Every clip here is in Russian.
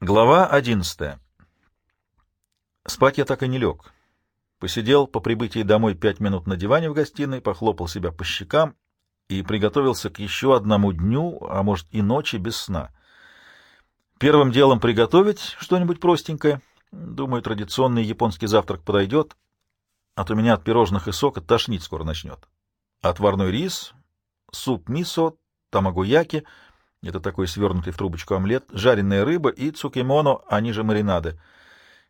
Глава одиннадцатая. Спать я так и не лег. Посидел по прибытии домой пять минут на диване в гостиной, похлопал себя по щекам и приготовился к еще одному дню, а может и ночи без сна. Первым делом приготовить что-нибудь простенькое. Думаю, традиционный японский завтрак подойдет, а то меня от пирожных и сока тошнить скоро начнет. Отварной рис, суп мисо, тамагояки — это такой свернутый в трубочку омлет, жареная рыба и цукимоно, они же маринады.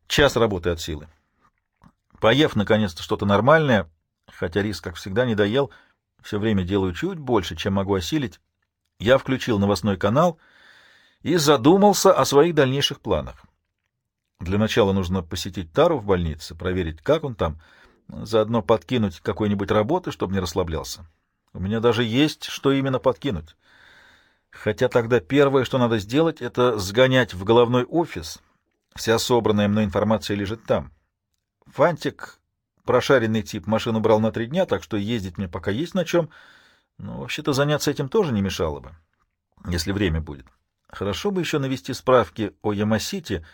Час работы от силы. Поев, наконец-то, что-то нормальное, хотя рис, как всегда, не доел, все время делаю чуть больше, чем могу осилить, я включил новостной канал и задумался о своих дальнейших планах. Для начала нужно посетить Тару в больнице, проверить, как он там, заодно подкинуть какой-нибудь работы, чтобы не расслаблялся. У меня даже есть, что именно подкинуть. Хотя тогда первое, что надо сделать, это сгонять в головной офис. Вся собранная мной информация лежит там. Фантик, прошаренный тип, машину брал на три дня, так что ездить мне пока есть на чем. Но вообще-то заняться этим тоже не мешало бы, если время будет. Хорошо бы еще навести справки о Ямасите,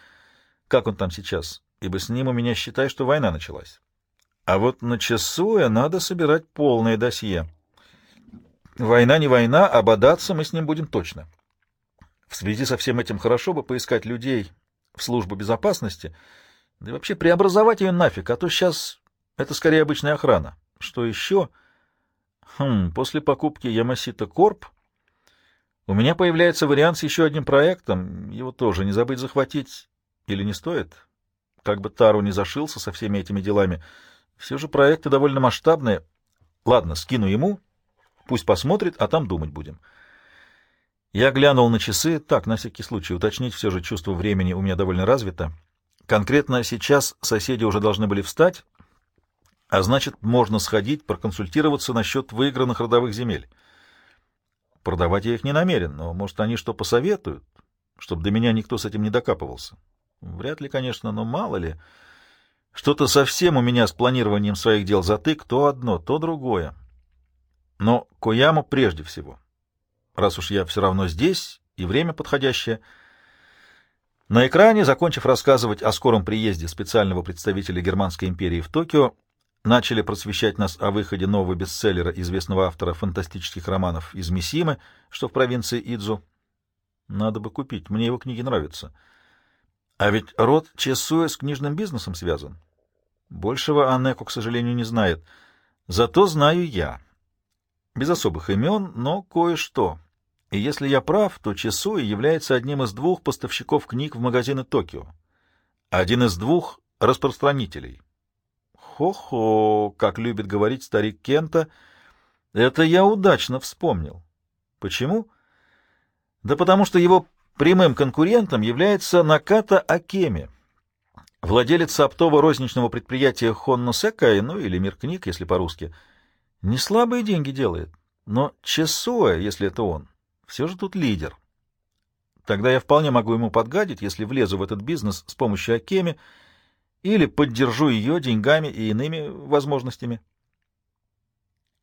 как он там сейчас, ибо с ним у меня, считай, что война началась. А вот на Чесуя надо собирать полное досье. Война не война, а бодаться мы с ним будем точно. В связи со всем этим хорошо бы поискать людей в службу безопасности, да и вообще преобразовать ее нафиг, а то сейчас это скорее обычная охрана. Что еще? Хм, после покупки Ямасита Корп у меня появляется вариант с еще одним проектом, его тоже не забыть захватить или не стоит? Как бы Тару не зашился со всеми этими делами, все же проекты довольно масштабные. Ладно, скину ему Пусть посмотрит, а там думать будем. Я глянул на часы, так, на всякий случай, уточнить все же чувство времени у меня довольно развито. Конкретно сейчас соседи уже должны были встать, а значит, можно сходить, проконсультироваться насчет выигранных родовых земель. Продавать я их не намерен, но, может, они что посоветуют, чтобы до меня никто с этим не докапывался. Вряд ли, конечно, но мало ли. Что-то совсем у меня с планированием своих дел затык, то одно, то другое. Но Кояму прежде всего. Раз уж я все равно здесь, и время подходящее. На экране, закончив рассказывать о скором приезде специального представителя Германской империи в Токио, начали просвещать нас о выходе нового бестселлера известного автора фантастических романов из Мисимы, что в провинции Идзу. Надо бы купить, мне его книги нравятся. А ведь род Чесуэ с книжным бизнесом связан. Большего Анеку, к сожалению, не знает. Зато знаю я без особых имен, но кое-что. И если я прав, то Чесуи является одним из двух поставщиков книг в магазины Токио. Один из двух распространителей. Хо-хо, как любит говорить старик Кента, это я удачно вспомнил. Почему? Да потому что его прямым конкурентом является Наката Акеми, владелец оптового розничного предприятия Хонно Секай, ну или Мир книг, если по-русски — не слабые деньги делает, но Чесуэ, если это он, все же тут лидер. Тогда я вполне могу ему подгадить, если влезу в этот бизнес с помощью Акеми или поддержу ее деньгами и иными возможностями.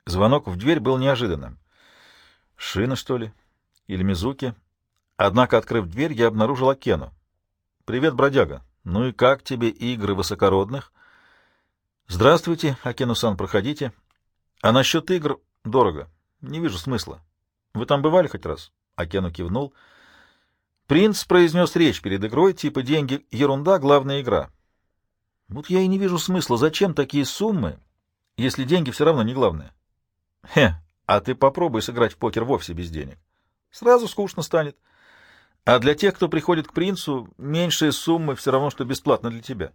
Звонок в дверь был неожиданным. Шина, что ли? Или Мизуки? Однако, открыв дверь, я обнаружил Акену. «Привет, бродяга. Ну и как тебе игры высокородных?» «Здравствуйте, Акену-сан, проходите». А насчет игр дорого. Не вижу смысла. Вы там бывали хоть раз? Акену кивнул. Принц произнес речь перед игрой, типа деньги — ерунда, главная игра. Вот я и не вижу смысла. Зачем такие суммы, если деньги все равно не главное? Хе, а ты попробуй сыграть в покер вовсе без денег. Сразу скучно станет. А для тех, кто приходит к принцу, меньшие суммы все равно, что бесплатно для тебя.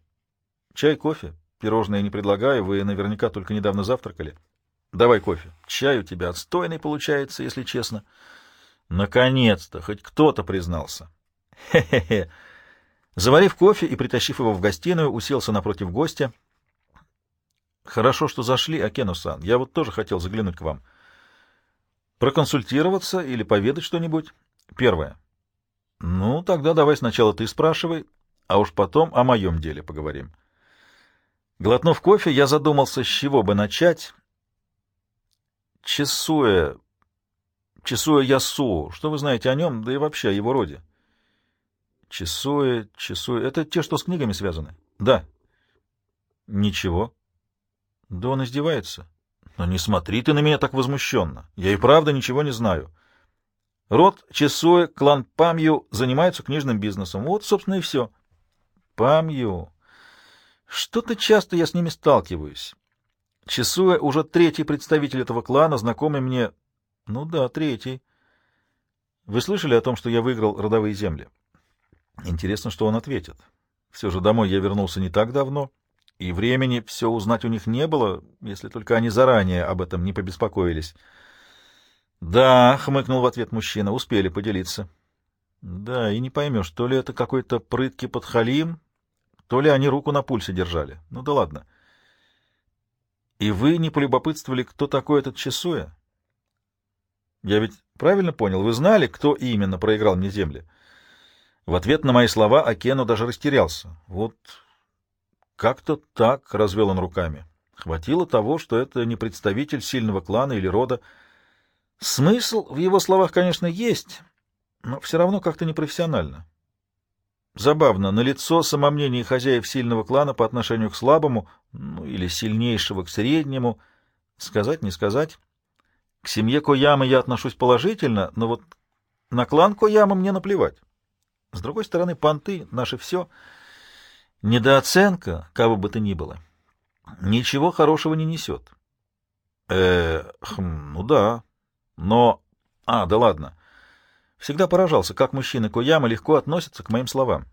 Чай, кофе? Пирожные не предлагаю, вы наверняка только недавно завтракали. Давай кофе. Чай у тебя отстойный получается, если честно. Наконец-то, хоть кто-то признался. Хе-хе-хе. Заварив кофе и притащив его в гостиную, уселся напротив гостя. Хорошо, что зашли, Акену-сан. Я вот тоже хотел заглянуть к вам. Проконсультироваться или поведать что-нибудь? Первое. Ну, тогда давай сначала ты спрашивай, а уж потом о моем деле поговорим. Глотнув кофе, я задумался, с чего бы начать Чесуэ... Чесуэ Ясу. Что вы знаете о нем, да и вообще о его роде? Часуя, часуя. Это те, что с книгами связаны? Да. Ничего. Да он издевается. Но не смотри ты на меня так возмущенно. Я и правда ничего не знаю. Род Чесуэ, клан Памью занимаются книжным бизнесом. Вот, собственно, и все. Памью. Что-то часто я с ними сталкиваюсь. Чесуэ уже третий представитель этого клана, знакомый мне... Ну да, третий. Вы слышали о том, что я выиграл родовые земли? Интересно, что он ответит. Все же домой я вернулся не так давно, и времени все узнать у них не было, если только они заранее об этом не побеспокоились. «Да», — хмыкнул в ответ мужчина, — «успели поделиться». «Да, и не поймешь, то ли это какой-то прыткий подхалим, то ли они руку на пульсе держали. Ну да ладно». «И вы не полюбопытствовали, кто такой этот Чесуя?» «Я ведь правильно понял, вы знали, кто именно проиграл мне земли?» В ответ на мои слова Акену даже растерялся. «Вот как-то так», — развел он руками. Хватило того, что это не представитель сильного клана или рода. Смысл в его словах, конечно, есть, но все равно как-то непрофессионально. Забавно, на лицо самомнение хозяев сильного клана по отношению к слабому, ну или сильнейшего к среднему, сказать не сказать. К семье Коямы я отношусь положительно, но вот на клан Кояма мне наплевать. С другой стороны, понты — наше все — Недооценка, кого бы то ни было, ничего хорошего не несет. Э, хм, ну да, но... А, да ладно. Всегда поражался, как мужчины Кояма легко относятся к моим словам.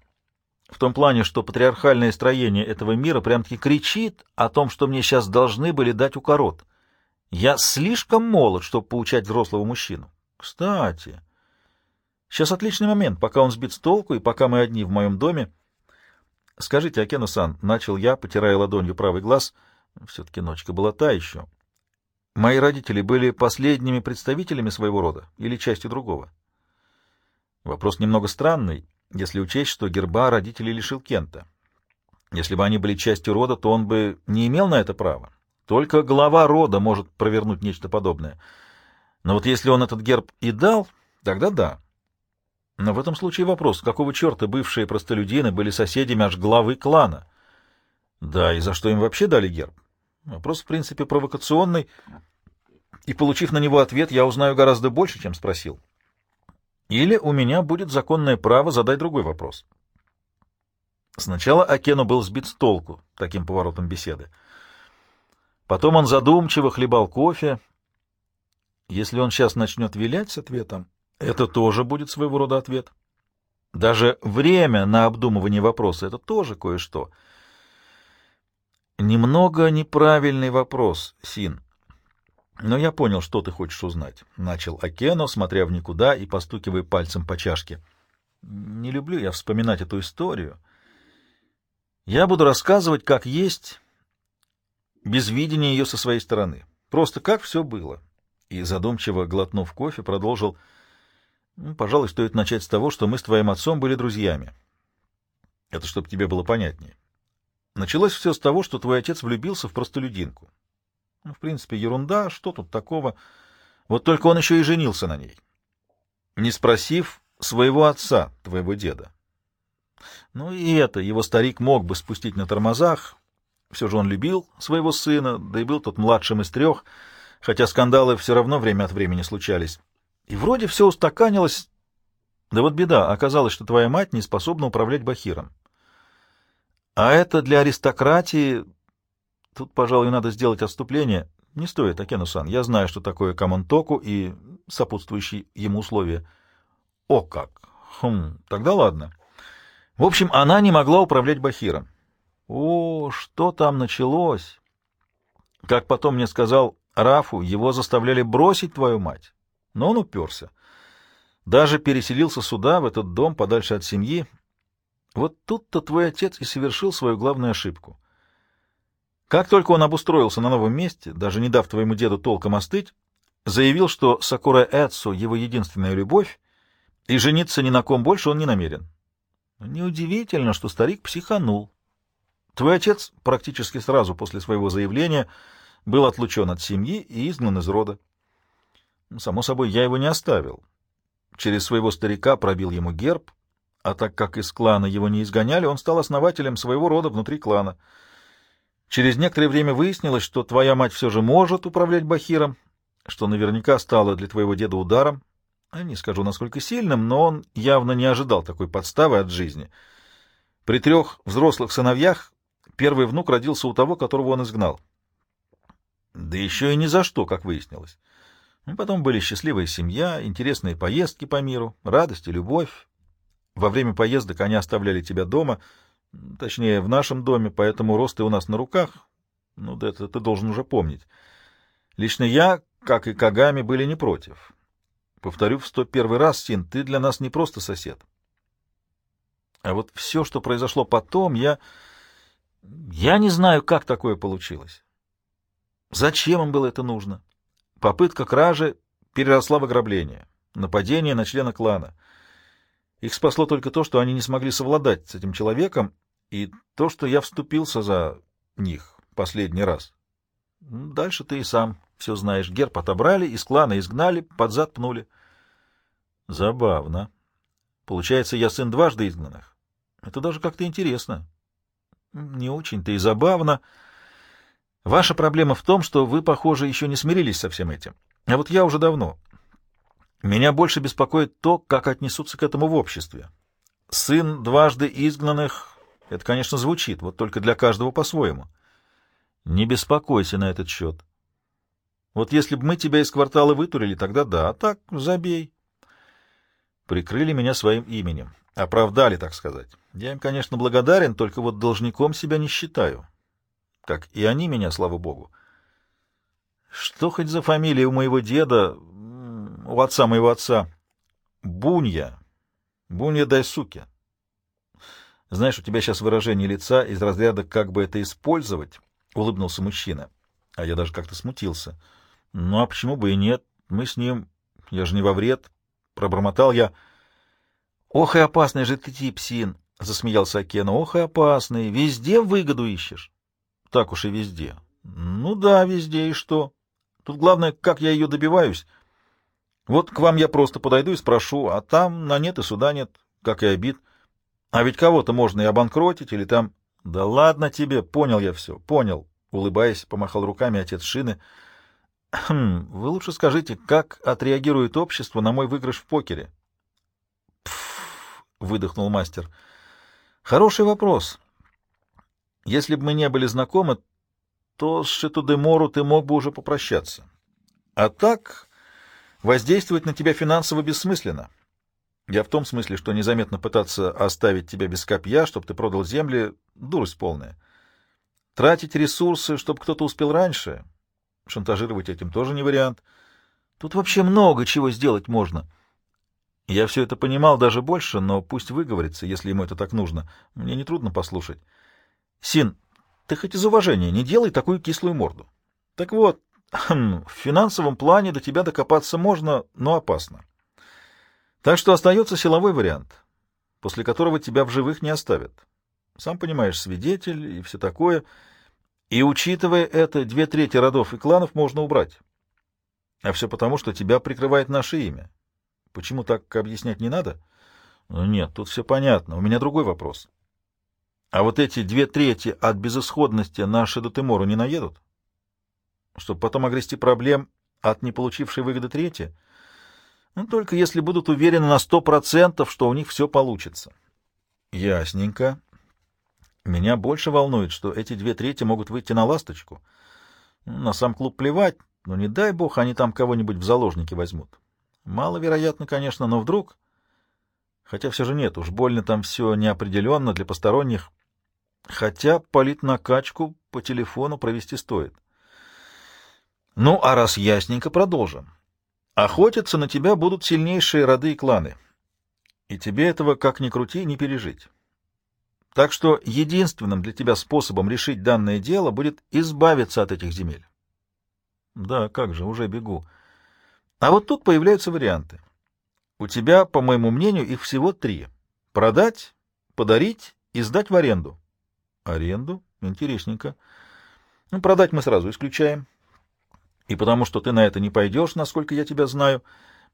В том плане, что патриархальное строение этого мира прям-таки кричит о том, что мне сейчас должны были дать укорот. Я слишком молод, чтобы поучать взрослого мужчину. Кстати, сейчас отличный момент, пока он сбит с толку и пока мы одни в моем доме, — Скажите, Акену-сан, — начал я, потирая ладонью правый глаз, все-таки ночка была та еще. Мои родители были последними представителями своего рода или частью другого? Вопрос немного странный, если учесть, что герба родителей лишил Кента. Если бы они были частью рода, то он бы не имел на это права. Только глава рода может провернуть нечто подобное. Но вот если он этот герб и дал, тогда да. Но в этом случае вопрос, какого черта бывшие простолюдины были соседями аж главы клана? Да, и за что им вообще дали герб? Вопрос, в принципе, провокационный, и, получив на него ответ, я узнаю гораздо больше, чем спросил. Или у меня будет законное право задать другой вопрос. Сначала Акену был сбит с толку таким поворотом беседы. Потом он задумчиво хлебал кофе. Если он сейчас начнет вилять с ответом, это тоже будет своего рода ответ. Даже время на обдумывание вопроса — это тоже кое-что. Немного неправильный вопрос, Син. Но я понял, что ты хочешь узнать. Начал Акено, смотря в никуда и постукивая пальцем по чашке. Не люблю я вспоминать эту историю. Я буду рассказывать, как есть, без видения ее со своей стороны. Просто как все было. И, задумчиво глотнув кофе, продолжил — ну, пожалуй, стоит начать с того, что мы с твоим отцом были друзьями. Это чтобы тебе было понятнее. Началось все с того, что твой отец влюбился в простолюдинку. Ну, в принципе, ерунда, что тут такого? Вот только он еще и женился на ней. Не спросив своего отца, твоего деда. Ну и это, его старик мог бы спустить на тормозах. Все же он любил своего сына, да и был тот младшим из трех, хотя скандалы все равно время от времени случались. И вроде все устаканилось. Да вот беда, оказалось, что твоя мать не способна управлять Бахиром. А это для аристократии... Тут, пожалуй, надо сделать отступление. Не стоит, Акену-сан. Я знаю, что такое Камонтоку и сопутствующие ему условия. О как! Хм, тогда ладно. В общем, она не могла управлять Бахиром. О, что там началось? Как потом мне сказал Рафу, его заставляли бросить твою мать. Но он уперся. Даже переселился сюда, в этот дом, подальше от семьи. Вот тут-то твой отец и совершил свою главную ошибку. Как только он обустроился на новом месте, даже не дав твоему деду толком остыть, заявил, что Сакура Эцу — его единственная любовь, и жениться ни на ком больше он не намерен. Неудивительно, что старик психанул. Твой отец практически сразу после своего заявления был отлучен от семьи и изгнан из рода. Само собой, я его не оставил. Через своего старика пробил ему герб, а так как из клана его не изгоняли, он стал основателем своего рода внутри клана. Через некоторое время выяснилось, что твоя мать все же может управлять Бахиром, что наверняка стало для твоего деда ударом. Не скажу, насколько сильным, но он явно не ожидал такой подставы от жизни. При трех взрослых сыновьях первый внук родился у того, которого он изгнал. Да еще и ни за что, как выяснилось. Ну, потом были счастливая семья, интересные поездки по миру, радость и любовь. Во время поездок они оставляли тебя дома, точнее, в нашем доме, поэтому рост ты у нас на руках. Ну, да это ты должен уже помнить. Лично я, как и Кагами, были не против. Повторю в сто первый раз, Син, ты для нас не просто сосед. А вот все, что произошло потом, я... Я не знаю, как такое получилось. Зачем им было это нужно? Попытка кражи переросла в ограбление, нападение на члена клана. Их спасло только то, что они не смогли совладать с этим человеком, и то, что я вступился за них последний раз. Дальше ты и сам все знаешь. Герб отобрали, из клана изгнали, под зад пнули. Забавно. Получается, я сын дважды изгнанных. Это даже как-то интересно. Не очень-то и забавно. Ваша проблема в том, что вы, похоже, еще не смирились со всем этим. А вот я уже давно. Меня больше беспокоит то, как отнесутся к этому в обществе. Сын дважды изгнанных — это, конечно, звучит, вот только для каждого по-своему. Не беспокойся на этот счет. Вот если бы мы тебя из квартала вытурили, тогда да, а так забей. Прикрыли меня своим именем. Оправдали, так сказать. Я им, конечно, благодарен, только вот должником себя не считаю как и они меня, слава богу. Что хоть за фамилия у моего деда, у отца моего отца? Бунья. Бунья Дайсуки. Знаешь, у тебя сейчас выражение лица из разряда «как бы это использовать», — улыбнулся мужчина. А я даже как-то смутился. Ну, а почему бы и нет? Мы с ним... Я же не во вред. Пробормотал я. Ох и опасный же ты тип, Син, — засмеялся Акена. Ох и опасный. Везде выгоду ищешь. Так уж и везде. Ну да, везде, и что? Тут главное, как я ее добиваюсь. Вот к вам я просто подойду и спрошу, а там на нет и суда нет, как и обид. А ведь кого-то можно и обанкротить, или там... Да ладно тебе, понял я все, понял. Улыбаясь, помахал руками отец Шины. Хм, вы лучше скажите, как отреагирует общество на мой выигрыш в покере? Пф, выдохнул мастер. Хороший вопрос. Если бы мы не были знакомы, то с Шитудемору ты мог бы уже попрощаться. А так воздействовать на тебя финансово бессмысленно. Я в том смысле, что незаметно пытаться оставить тебя без копья, чтобы ты продал земли — дурость полная. Тратить ресурсы, чтобы кто-то успел раньше, шантажировать этим тоже не вариант. Тут вообще много чего сделать можно. Я все это понимал даже больше, но пусть выговорится, если ему это так нужно. Мне нетрудно послушать. Син, ты хоть из уважения не делай такую кислую морду. Так вот, хм, в финансовом плане до тебя докопаться можно, но опасно. Так что остается силовой вариант, после которого тебя в живых не оставят. Сам понимаешь, свидетель и все такое. И, учитывая это, две трети родов и кланов можно убрать. А все потому, что тебя прикрывает наше имя. Почему так объяснять не надо? Ну, нет, тут все понятно. У меня другой вопрос. А вот эти две трети от безысходности на Шедотемору не наедут? Чтобы потом огрести проблем от не получившей выгоды трети? Ну, только если будут уверены на сто процентов, что у них все получится. Ясненько. Меня больше волнует, что эти две трети могут выйти на ласточку. На сам клуб плевать, но не дай бог они там кого-нибудь в заложники возьмут. Маловероятно, конечно, но вдруг... Хотя все же нет, уж больно там все неопределенно для посторонних. Хотя политнакачку по телефону провести стоит. Ну, а раз ясненько, продолжим. Охотиться на тебя будут сильнейшие роды и кланы. И тебе этого, как ни крути, не пережить. Так что единственным для тебя способом решить данное дело будет избавиться от этих земель. Да, как же, уже бегу. А вот тут появляются варианты. У тебя, по моему мнению, их всего три. Продать, подарить и сдать в аренду. Аренду? Интересненько. Ну, продать мы сразу исключаем. И потому что ты на это не пойдешь, насколько я тебя знаю,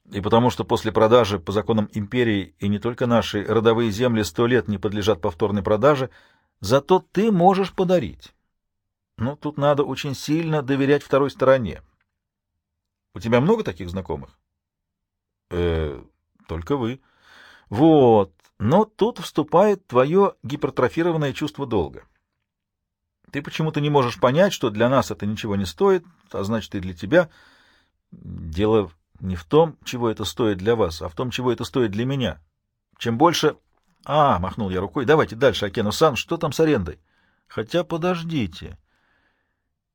и потому что после продажи по законам империи и не только наши родовые земли сто лет не подлежат повторной продаже, зато ты можешь подарить. Но тут надо очень сильно доверять второй стороне. У тебя много таких знакомых? Э, только вы. Вот. Но тут вступает твое гипертрофированное чувство долга. Ты почему-то не можешь понять, что для нас это ничего не стоит, а значит и для тебя. Дело не в том, чего это стоит для вас, а в том, чего это стоит для меня. Чем больше... А, махнул я рукой, давайте дальше, Акену-сан, что там с арендой? Хотя подождите.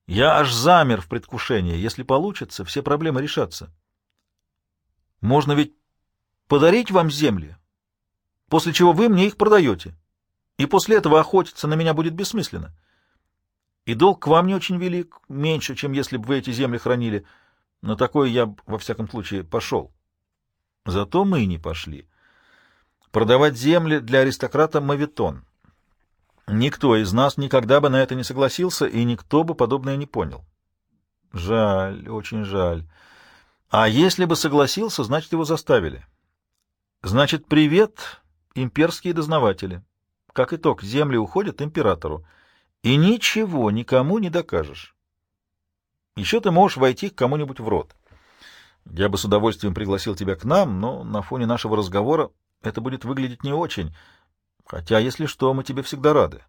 Я аж замер в предвкушении. Если получится, все проблемы решатся. Можно ведь подарить вам земли, после чего вы мне их продаете. И после этого охотиться на меня будет бессмысленно. И долг к вам не очень велик, меньше, чем если бы вы эти земли хранили. Но такое я, во всяком случае, пошел. Зато мы не пошли. Продавать земли для аристократа — мавитон. Никто из нас никогда бы на это не согласился, и никто бы подобное не понял. Жаль, очень жаль. А если бы согласился, значит, его заставили. Значит, привет, имперские дознаватели. Как итог, земли уходят императору. И ничего никому не докажешь. Еще ты можешь войти к кому-нибудь в рот. Я бы с удовольствием пригласил тебя к нам, но на фоне нашего разговора это будет выглядеть не очень. Хотя, если что, мы тебе всегда рады.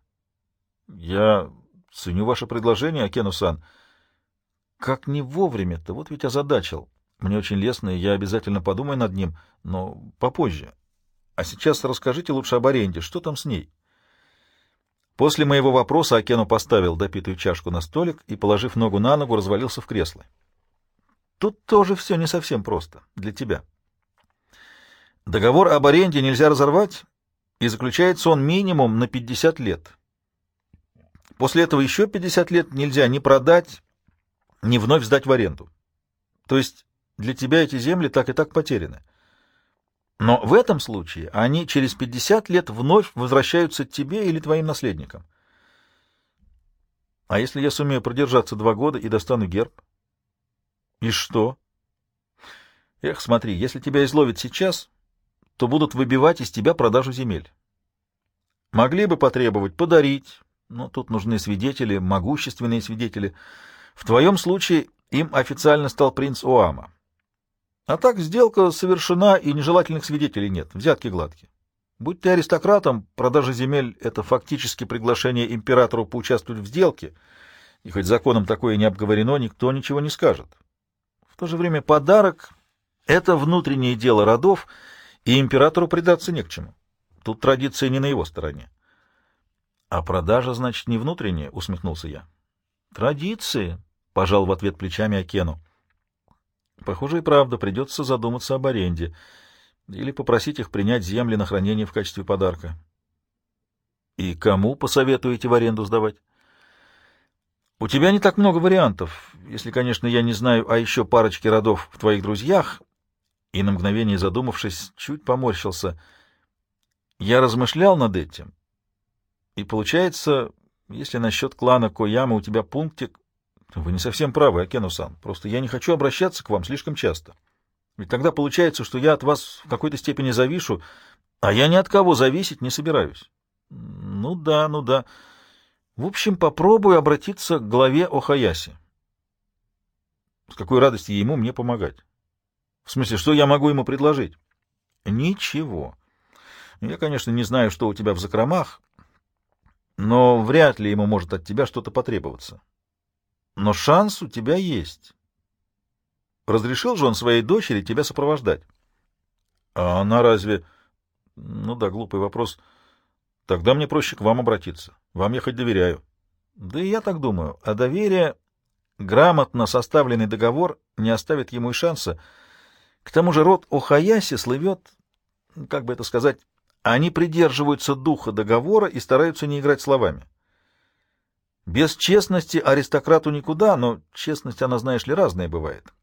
Я ценю ваше предложение, Акену-сан. Как не вовремя-то, вот ведь озадачил. Мне очень лестно, и я обязательно подумаю над ним, но попозже. А сейчас расскажите лучше об аренде. Что там с ней? После моего вопроса Акену поставил допитую чашку на столик и, положив ногу на ногу, развалился в кресло. Тут тоже все не совсем просто. Для тебя. Договор об аренде нельзя разорвать, и заключается он минимум на 50 лет. После этого еще 50 лет нельзя ни продать, ни вновь сдать в аренду. То есть для тебя эти земли так и так потеряны. Но в этом случае они через 50 лет вновь возвращаются тебе или твоим наследникам. А если я сумею продержаться два года и достану герб? И что? Эх, смотри, если тебя изловят сейчас, то будут выбивать из тебя продажу земель. Могли бы потребовать подарить, но тут нужны свидетели, могущественные свидетели. В твоем случае им официально стал принц Оама. А так сделка совершена, и нежелательных свидетелей нет, взятки гладкие. Будь ты аристократом, продажа земель — это фактически приглашение императору поучаствовать в сделке, и хоть законом такое не обговорено, никто ничего не скажет. В то же время подарок — это внутреннее дело родов — и императору предаться не к чему. Тут традиция не на его стороне. — А продажа, значит, не внутренняя? — усмехнулся я. — Традиции, — пожал в ответ плечами Акену. — Похоже, и правда, придется задуматься об аренде или попросить их принять земли на хранение в качестве подарка. — И кому посоветуете в аренду сдавать? — У тебя не так много вариантов, если, конечно, я не знаю о еще парочке родов в твоих друзьях, и на мгновение задумавшись, чуть поморщился. Я размышлял над этим, и получается, если насчет клана Кояма у тебя пунктик, вы не совсем правы, Акену-сан, просто я не хочу обращаться к вам слишком часто. Ведь тогда получается, что я от вас в какой-то степени завишу, а я ни от кого зависеть не собираюсь. Ну да, ну да. В общем, попробую обратиться к главе Охаяси. С какой радостью ему мне помогать. В смысле, что я могу ему предложить? Ничего. Я, конечно, не знаю, что у тебя в закромах, но вряд ли ему может от тебя что-то потребоваться. Но шанс у тебя есть. Разрешил же он своей дочери тебя сопровождать? А она разве... Ну да, глупый вопрос. Тогда мне проще к вам обратиться. Вам я хоть доверяю. Да и я так думаю. А доверие, грамотно составленный договор не оставит ему и шанса, к тому же род Охаяси слывет, как бы это сказать, они придерживаются духа договора и стараются не играть словами. Без честности аристократу никуда, но честность, она, знаешь ли, разная бывает.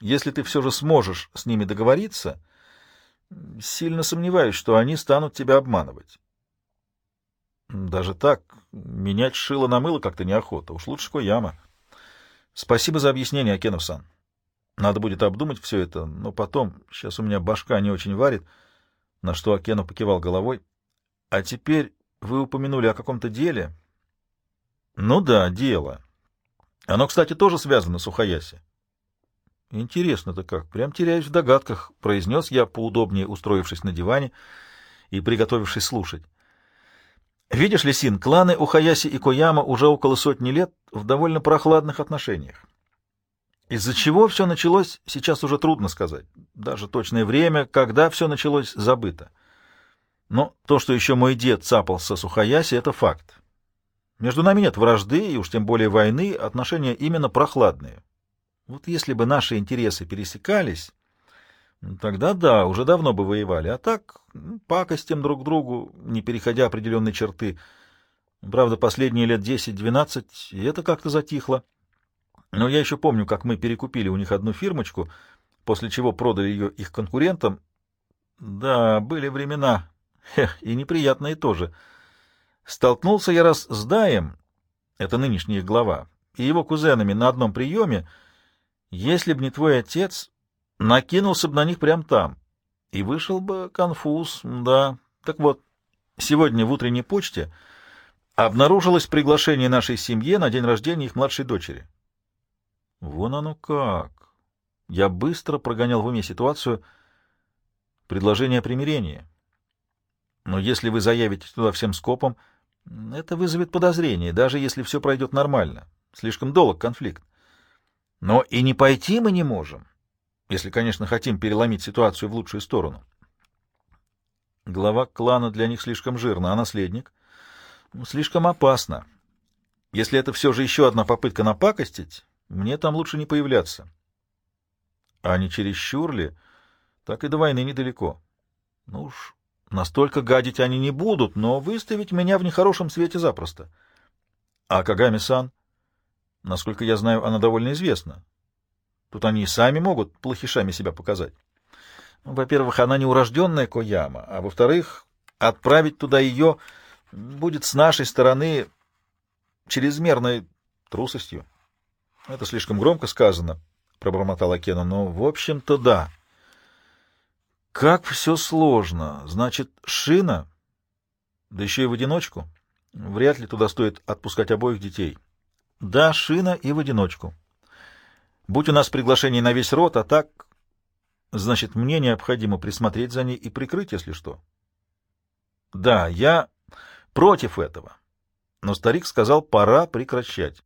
Если ты все же сможешь с ними договориться, сильно сомневаюсь, что они станут тебя обманывать. Даже так, менять шило на мыло как-то неохота. Уж лучше Кояма. Спасибо за объяснение, Акенов-сан. Надо будет обдумать все это, но потом, сейчас у меня башка не очень варит, на что Акену покивал головой. А теперь вы упомянули о каком-то деле. Ну да, дело. Оно, кстати, тоже связано с Ухаяси. Интересно-то как, прям теряюсь в догадках, произнес я, поудобнее устроившись на диване и приготовившись слушать. Видишь ли, Син, кланы Ухаяси и Кояма уже около сотни лет в довольно прохладных отношениях. Из-за чего все началось, сейчас уже трудно сказать. Даже точное время, когда все началось, забыто. Но то, что еще мой дед цапался с Ухаяси, это факт. Между нами нет вражды, и уж тем более войны, отношения именно прохладные. Вот если бы наши интересы пересекались, тогда да, уже давно бы воевали. А так, пакостим друг другу, не переходя определенной черты. Правда, последние лет 10-12, и это как-то затихло. Но я еще помню, как мы перекупили у них одну фирмочку, после чего продали ее их конкурентам. Да, были времена, Хех, и неприятные тоже. Столкнулся я раз с Даем, это нынешний их глава, и его кузенами на одном приеме, если б не твой отец, накинулся бы на них прямо там. И вышел бы конфуз, да. Так вот, сегодня в утренней почте обнаружилось приглашение нашей семье на день рождения их младшей дочери. Вон оно как. Я быстро прогонял в уме ситуацию. Предложение о примирении. Но если вы заявите туда всем скопом, это вызовет подозрение, даже если все пройдет нормально. Слишком долг конфликт. Но и не пойти мы не можем, если, конечно, хотим переломить ситуацию в лучшую сторону. Глава клана для них слишком жирна, а наследник? Ну, слишком опасно. Если это все же еще одна попытка напакостить, мне там лучше не появляться. А не чересчур ли? Так и до войны недалеко. Ну уж, настолько гадить они не будут, но выставить меня в нехорошем свете запросто. А Кагами-сан? Насколько я знаю, она довольно известна. Тут они и сами могут плохишами себя показать. Ну, во-первых, она не урожденная Кояма, а во-вторых, отправить туда ее будет с нашей стороны чрезмерной трусостью. Это слишком громко сказано, — пробормотал Акена, — но, в общем-то, да. Как все сложно. Значит, шина, да еще и в одиночку. Вряд ли туда стоит отпускать обоих детей. Да, шина и в одиночку. Будь у нас приглашение на весь род, а так... Значит, мне необходимо присмотреть за ней и прикрыть, если что. Да, я против этого. Но старик сказал, пора прекращать.